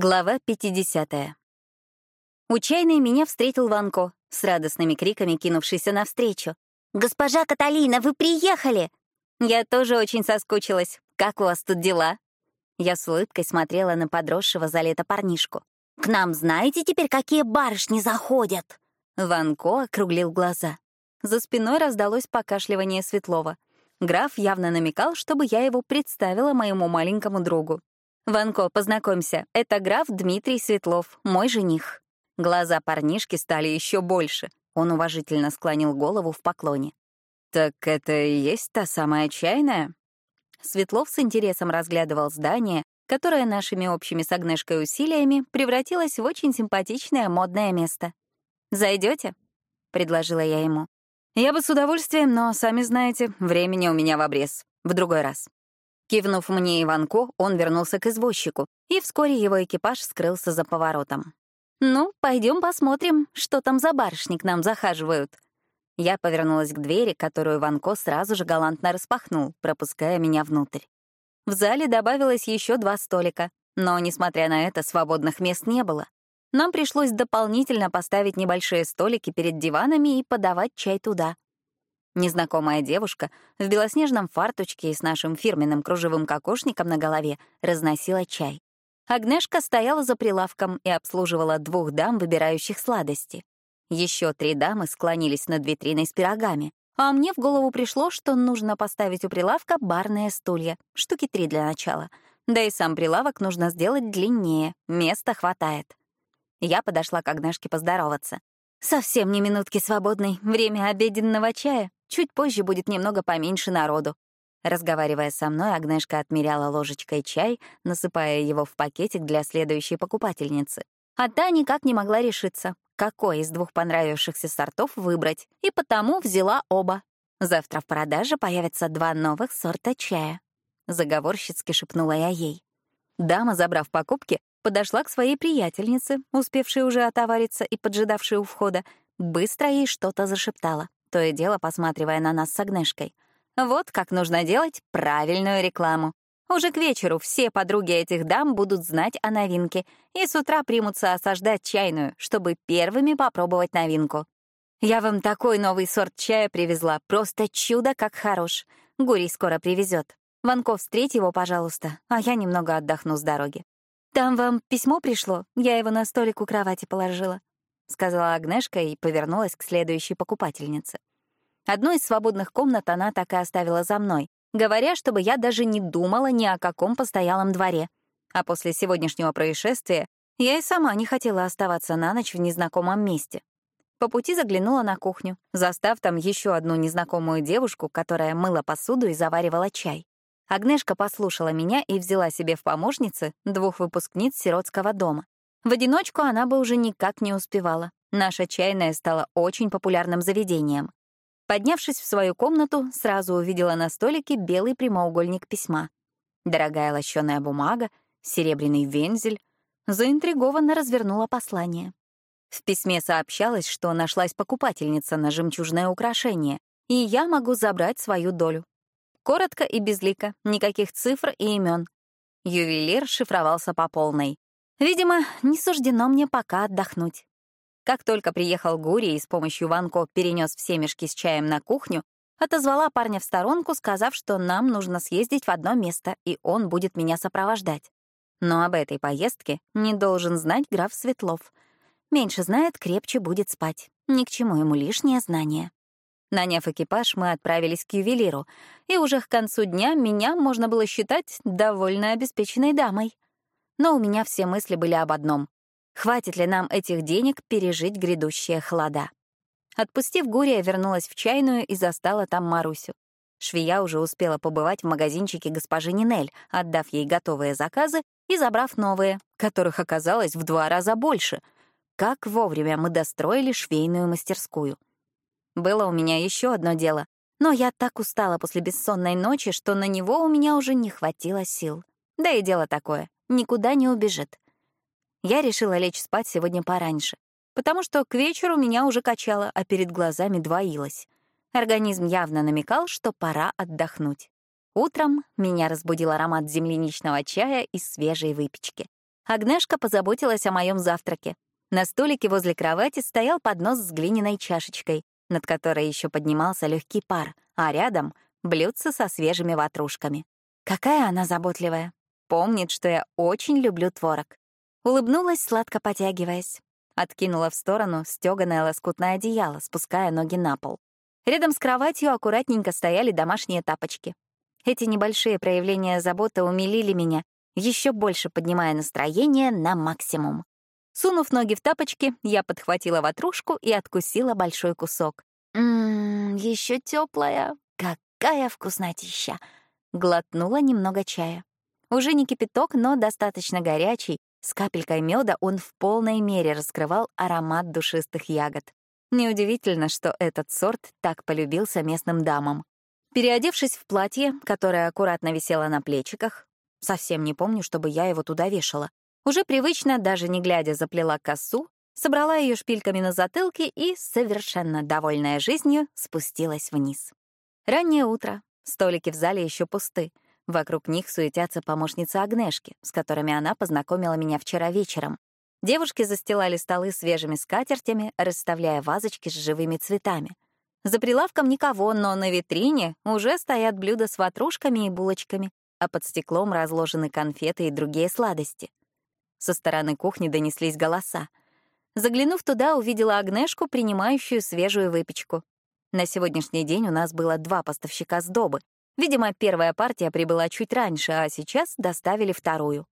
Глава 50. У чайной меня встретил Ванко, с радостными криками кинувшийся навстречу. «Госпожа Каталина, вы приехали!» Я тоже очень соскучилась. Как у вас тут дела? Я с улыбкой смотрела на подросшего за лето парнишку. «К нам знаете теперь, какие барышни заходят?» Ванко округлил глаза. За спиной раздалось покашливание Светлова. Граф явно намекал, чтобы я его представила моему маленькому другу. «Ванко, познакомься, это граф Дмитрий Светлов, мой жених». Глаза парнишки стали еще больше. Он уважительно склонил голову в поклоне. «Так это и есть та самая чайная?» Светлов с интересом разглядывал здание, которое нашими общими с Агнешкой усилиями превратилось в очень симпатичное модное место. Зайдете? предложила я ему. «Я бы с удовольствием, но, сами знаете, времени у меня в обрез. В другой раз». Кивнув мне Иванко, он вернулся к извозчику, и вскоре его экипаж скрылся за поворотом. «Ну, пойдем посмотрим, что там за барышни к нам захаживают», я повернулась к двери, которую Ванко сразу же галантно распахнул, пропуская меня внутрь. В зале добавилось еще два столика, но, несмотря на это, свободных мест не было. Нам пришлось дополнительно поставить небольшие столики перед диванами и подавать чай туда. Незнакомая девушка в белоснежном фарточке и с нашим фирменным кружевым кокошником на голове разносила чай. Агнешка стояла за прилавком и обслуживала двух дам, выбирающих сладости. Еще три дамы склонились над витриной с пирогами, а мне в голову пришло, что нужно поставить у прилавка барные стулья, штуки три для начала. Да и сам прилавок нужно сделать длиннее, места хватает. Я подошла к Агнешке поздороваться. «Совсем не минутки свободной, время обеденного чая. Чуть позже будет немного поменьше народу». Разговаривая со мной, Агнешка отмеряла ложечкой чай, насыпая его в пакетик для следующей покупательницы. А та никак не могла решиться, какой из двух понравившихся сортов выбрать, и потому взяла оба. Завтра в продаже появятся два новых сорта чая. Заговорщицки шепнула я ей. Дама, забрав покупки, подошла к своей приятельнице, успевшей уже отовариться и поджидавшей у входа, быстро ей что-то зашептала, то и дело посматривая на нас с Агнешкой. Вот как нужно делать правильную рекламу. Уже к вечеру все подруги этих дам будут знать о новинке и с утра примутся осаждать чайную, чтобы первыми попробовать новинку. Я вам такой новый сорт чая привезла, просто чудо как хорош. Гурий скоро привезет. Ванков, встреть его, пожалуйста, а я немного отдохну с дороги. «Там вам письмо пришло, я его на столик у кровати положила», — сказала Агнешка и повернулась к следующей покупательнице. Одну из свободных комнат она так и оставила за мной, говоря, чтобы я даже не думала ни о каком постоялом дворе. А после сегодняшнего происшествия я и сама не хотела оставаться на ночь в незнакомом месте. По пути заглянула на кухню, застав там еще одну незнакомую девушку, которая мыла посуду и заваривала чай. Агнешка послушала меня и взяла себе в помощницы двух выпускниц сиротского дома. В одиночку она бы уже никак не успевала. Наша чайная стала очень популярным заведением. Поднявшись в свою комнату, сразу увидела на столике белый прямоугольник письма. Дорогая лощеная бумага, серебряный вензель. Заинтригованно развернула послание. В письме сообщалось, что нашлась покупательница на жемчужное украшение, и я могу забрать свою долю. Коротко и безлико, никаких цифр и имен. Ювелир шифровался по полной. Видимо, не суждено мне пока отдохнуть. Как только приехал Гури и с помощью Ванко перенес все мешки с чаем на кухню, отозвала парня в сторонку, сказав, что нам нужно съездить в одно место, и он будет меня сопровождать. Но об этой поездке не должен знать граф Светлов. Меньше знает, крепче будет спать. Ни к чему ему лишнее знание. Наняв экипаж, мы отправились к ювелиру, и уже к концу дня меня можно было считать довольно обеспеченной дамой. Но у меня все мысли были об одном Хватит ли нам этих денег пережить грядущие холода? Отпустив Гурия, вернулась в чайную и застала там Марусю. Швея уже успела побывать в магазинчике госпожи Нинель, отдав ей готовые заказы и забрав новые, которых оказалось в два раза больше. Как вовремя мы достроили швейную мастерскую. Было у меня еще одно дело, но я так устала после бессонной ночи, что на него у меня уже не хватило сил. Да и дело такое, никуда не убежит я решила лечь спать сегодня пораньше, потому что к вечеру меня уже качало, а перед глазами двоилось. Организм явно намекал, что пора отдохнуть. Утром меня разбудил аромат земляничного чая и свежей выпечки. Агнешка позаботилась о моем завтраке. На столике возле кровати стоял поднос с глиняной чашечкой, над которой еще поднимался легкий пар, а рядом — блюдце со свежими ватрушками. Какая она заботливая. Помнит, что я очень люблю творог. Улыбнулась, сладко потягиваясь. Откинула в сторону стёганое лоскутное одеяло, спуская ноги на пол. Рядом с кроватью аккуратненько стояли домашние тапочки. Эти небольшие проявления заботы умилили меня, еще больше поднимая настроение на максимум. Сунув ноги в тапочки, я подхватила ватрушку и откусила большой кусок. Ммм, еще теплая. Какая вкуснотища! Глотнула немного чая. Уже не кипяток, но достаточно горячий. С капелькой меда он в полной мере раскрывал аромат душистых ягод. Неудивительно, что этот сорт так полюбился местным дамам. Переодевшись в платье, которое аккуратно висело на плечиках, совсем не помню, чтобы я его туда вешала, уже привычно, даже не глядя, заплела косу, собрала ее шпильками на затылке и, совершенно довольная жизнью, спустилась вниз. Раннее утро, столики в зале еще пусты. Вокруг них суетятся помощницы Агнешки, с которыми она познакомила меня вчера вечером. Девушки застилали столы свежими скатертями, расставляя вазочки с живыми цветами. За прилавком никого, но на витрине уже стоят блюда с ватрушками и булочками, а под стеклом разложены конфеты и другие сладости. Со стороны кухни донеслись голоса. Заглянув туда, увидела Агнешку, принимающую свежую выпечку. На сегодняшний день у нас было два поставщика сдобы. Видимо, первая партия прибыла чуть раньше, а сейчас доставили вторую.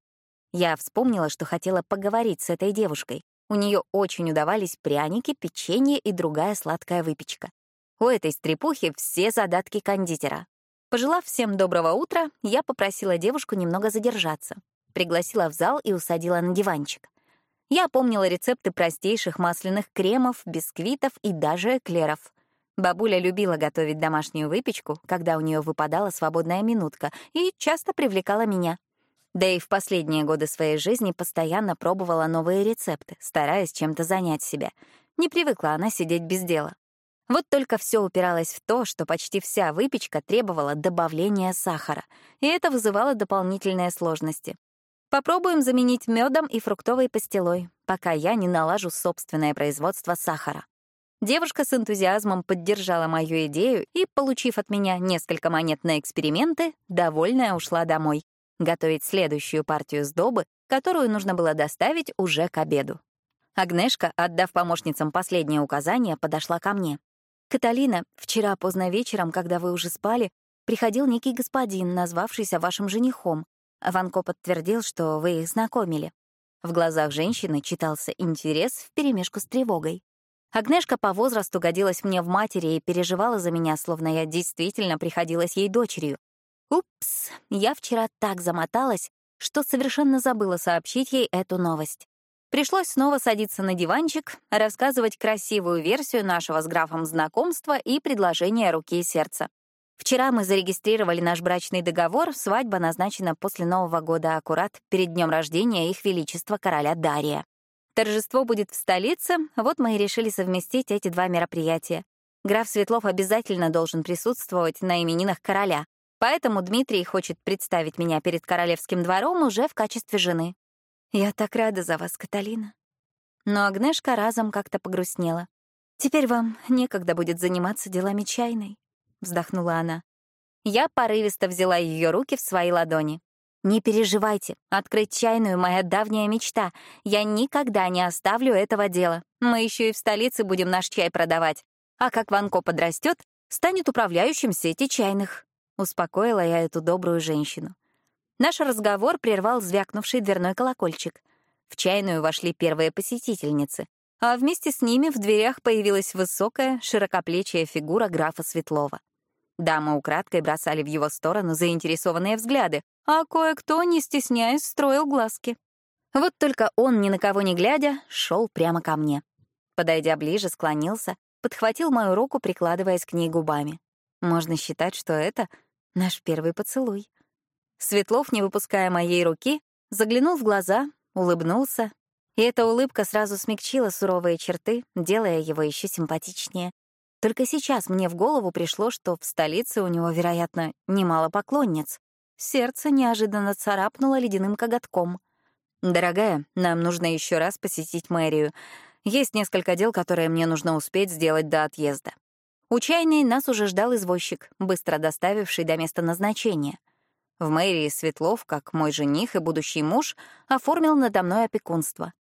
Я вспомнила, что хотела поговорить с этой девушкой. У нее очень удавались пряники, печенье и другая сладкая выпечка. У этой стрепухи все задатки кондитера. Пожелав всем доброго утра, я попросила девушку немного задержаться. Пригласила в зал и усадила на диванчик. Я помнила рецепты простейших масляных кремов, бисквитов и даже эклеров. Бабуля любила готовить домашнюю выпечку, когда у нее выпадала свободная минутка, и часто привлекала меня. Да и в последние годы своей жизни постоянно пробовала новые рецепты, стараясь чем-то занять себя. Не привыкла она сидеть без дела. Вот только все упиралось в то, что почти вся выпечка требовала добавления сахара, и это вызывало дополнительные сложности. Попробуем заменить медом и фруктовой пастилой, пока я не налажу собственное производство сахара. Девушка с энтузиазмом поддержала мою идею и, получив от меня несколько монет на эксперименты, довольная ушла домой готовить следующую партию сдобы, которую нужно было доставить уже к обеду. Агнешка, отдав помощницам последнее указание, подошла ко мне. «Каталина, вчера поздно вечером, когда вы уже спали, приходил некий господин, назвавшийся вашим женихом. Ванко подтвердил, что вы их знакомили». В глазах женщины читался интерес вперемешку с тревогой. Агнешка по возрасту годилась мне в матери и переживала за меня, словно я действительно приходилась ей дочерью. Упс, я вчера так замоталась, что совершенно забыла сообщить ей эту новость. Пришлось снова садиться на диванчик, рассказывать красивую версию нашего с графом знакомства и предложения руки и сердца. Вчера мы зарегистрировали наш брачный договор, свадьба назначена после Нового года аккурат перед днем рождения их величества короля Дария. Торжество будет в столице, вот мы и решили совместить эти два мероприятия. Граф Светлов обязательно должен присутствовать на именинах короля, Поэтому Дмитрий хочет представить меня перед королевским двором уже в качестве жены. Я так рада за вас, Каталина. Но Агнешка разом как-то погрустнела. «Теперь вам некогда будет заниматься делами чайной», — вздохнула она. Я порывисто взяла ее руки в свои ладони. «Не переживайте, открыть чайную — моя давняя мечта. Я никогда не оставлю этого дела. Мы еще и в столице будем наш чай продавать. А как Ванко подрастет, станет управляющим сети чайных». Успокоила я эту добрую женщину. Наш разговор прервал звякнувший дверной колокольчик. В чайную вошли первые посетительницы, а вместе с ними в дверях появилась высокая, широкоплечья фигура графа Светлова. Дамы украдкой бросали в его сторону заинтересованные взгляды, а кое-кто, не стесняясь, строил глазки. Вот только он, ни на кого не глядя, шел прямо ко мне. Подойдя ближе, склонился, подхватил мою руку, прикладываясь к ней губами. Можно считать, что это Наш первый поцелуй. Светлов, не выпуская моей руки, заглянул в глаза, улыбнулся, и эта улыбка сразу смягчила суровые черты, делая его еще симпатичнее. Только сейчас мне в голову пришло, что в столице у него, вероятно, немало поклонниц. Сердце неожиданно царапнуло ледяным коготком. «Дорогая, нам нужно еще раз посетить мэрию. Есть несколько дел, которые мне нужно успеть сделать до отъезда». У чайной нас уже ждал извозчик, быстро доставивший до места назначения. В мэрии Светлов, как мой жених и будущий муж, оформил надо мной опекунство.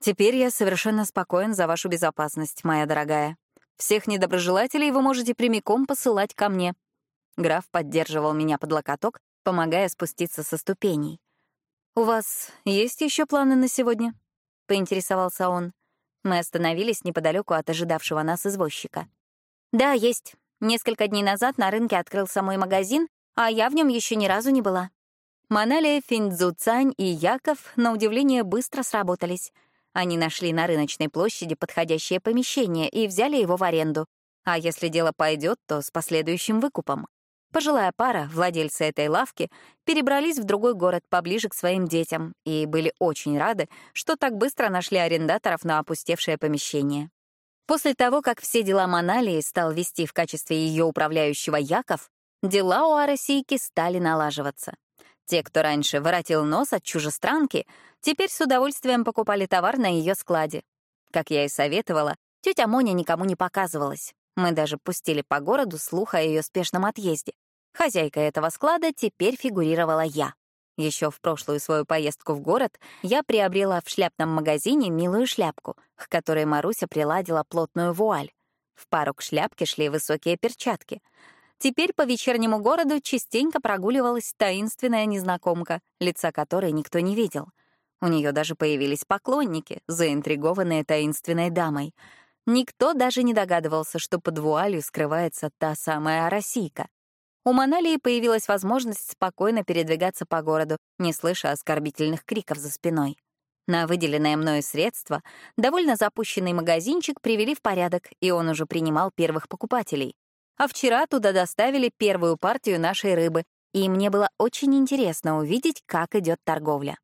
Теперь я совершенно спокоен за вашу безопасность, моя дорогая. Всех недоброжелателей вы можете прямиком посылать ко мне. Граф поддерживал меня под локоток, помогая спуститься со ступеней. «У вас есть еще планы на сегодня?» — поинтересовался он. Мы остановились неподалеку от ожидавшего нас извозчика. «Да, есть. Несколько дней назад на рынке открылся мой магазин, а я в нем еще ни разу не была». Маналия, Финдзуцань и Яков, на удивление, быстро сработались. Они нашли на рыночной площади подходящее помещение и взяли его в аренду. А если дело пойдет, то с последующим выкупом. Пожилая пара, владельцы этой лавки, перебрались в другой город поближе к своим детям и были очень рады, что так быстро нашли арендаторов на опустевшее помещение. После того, как все дела Маналии стал вести в качестве ее управляющего Яков, дела у Арасийки стали налаживаться. Те, кто раньше воротил нос от чужестранки, теперь с удовольствием покупали товар на ее складе. Как я и советовала, тетя Моня никому не показывалась. Мы даже пустили по городу слух о ее спешном отъезде. Хозяйка этого склада теперь фигурировала я. Еще в прошлую свою поездку в город я приобрела в шляпном магазине милую шляпку, к которой Маруся приладила плотную вуаль. В пару к шляпке шли высокие перчатки. Теперь по вечернему городу частенько прогуливалась таинственная незнакомка, лица которой никто не видел. У нее даже появились поклонники, заинтригованные таинственной дамой. Никто даже не догадывался, что под вуалью скрывается та самая Арасийка. У Маналии появилась возможность спокойно передвигаться по городу, не слыша оскорбительных криков за спиной. На выделенное мною средства довольно запущенный магазинчик привели в порядок, и он уже принимал первых покупателей. А вчера туда доставили первую партию нашей рыбы, и мне было очень интересно увидеть, как идет торговля.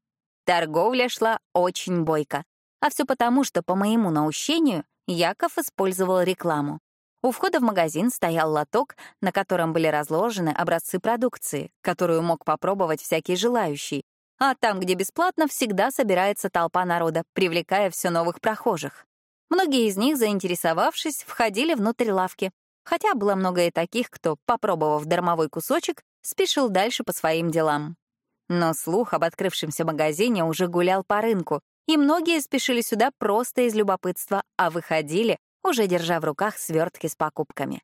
Торговля шла очень бойко, а все потому, что, по моему наущению, Яков использовал рекламу. У входа в магазин стоял лоток, на котором были разложены образцы продукции, которую мог попробовать всякий желающий. А там, где бесплатно, всегда собирается толпа народа, привлекая все новых прохожих. Многие из них, заинтересовавшись, входили внутрь лавки. Хотя было много и таких, кто, попробовав дармовой кусочек, спешил дальше по своим делам. Но слух об открывшемся магазине уже гулял по рынку, и многие спешили сюда просто из любопытства, а выходили, уже держа в руках свертки с покупками.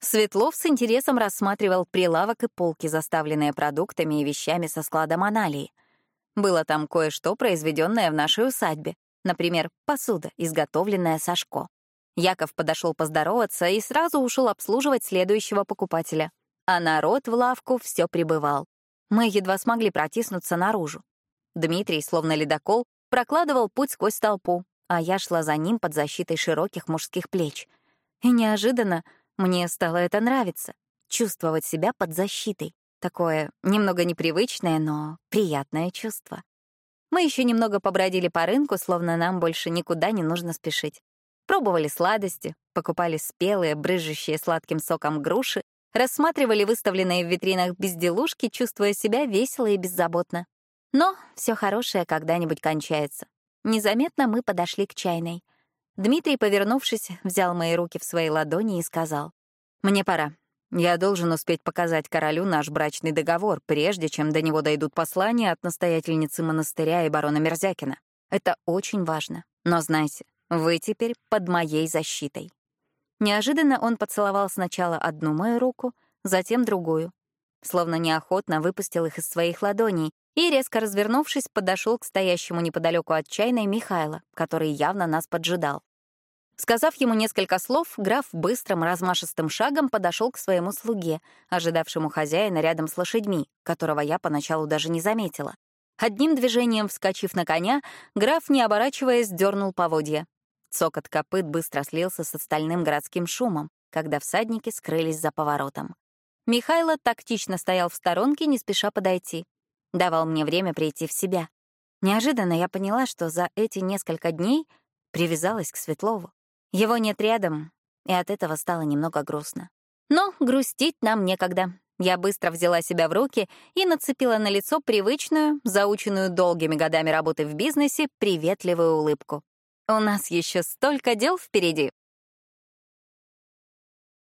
Светлов с интересом рассматривал прилавок и полки, заставленные продуктами и вещами со склада Аналии. Было там кое-что, произведенное в нашей усадьбе, например, посуда, изготовленная Сашко. Яков подошел поздороваться и сразу ушел обслуживать следующего покупателя. А народ в лавку все прибывал. Мы едва смогли протиснуться наружу. Дмитрий, словно ледокол, прокладывал путь сквозь толпу, а я шла за ним под защитой широких мужских плеч. И неожиданно мне стало это нравиться — чувствовать себя под защитой. Такое немного непривычное, но приятное чувство. Мы еще немного побродили по рынку, словно нам больше никуда не нужно спешить. Пробовали сладости, покупали спелые, брызжущие сладким соком груши, рассматривали выставленные в витринах безделушки, чувствуя себя весело и беззаботно. Но все хорошее когда-нибудь кончается. Незаметно мы подошли к чайной. Дмитрий, повернувшись, взял мои руки в свои ладони и сказал. «Мне пора. Я должен успеть показать королю наш брачный договор, прежде чем до него дойдут послания от настоятельницы монастыря и барона Мерзякина. Это очень важно. Но знайте, вы теперь под моей защитой». Неожиданно он поцеловал сначала одну мою руку, затем другую. Словно неохотно выпустил их из своих ладоней, и, резко развернувшись, подошел к стоящему неподалеку от чайной Михайла, который явно нас поджидал. Сказав ему несколько слов, граф быстрым размашистым шагом подошел к своему слуге, ожидавшему хозяина рядом с лошадьми, которого я поначалу даже не заметила. Одним движением вскочив на коня, граф, не оборачиваясь, дернул поводья. Цокот копыт быстро слился с остальным городским шумом, когда всадники скрылись за поворотом. Михайло тактично стоял в сторонке, не спеша подойти давал мне время прийти в себя. Неожиданно я поняла, что за эти несколько дней привязалась к Светлову. Его нет рядом, и от этого стало немного грустно. Но грустить нам некогда. Я быстро взяла себя в руки и нацепила на лицо привычную, заученную долгими годами работы в бизнесе, приветливую улыбку. У нас еще столько дел впереди.